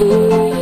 一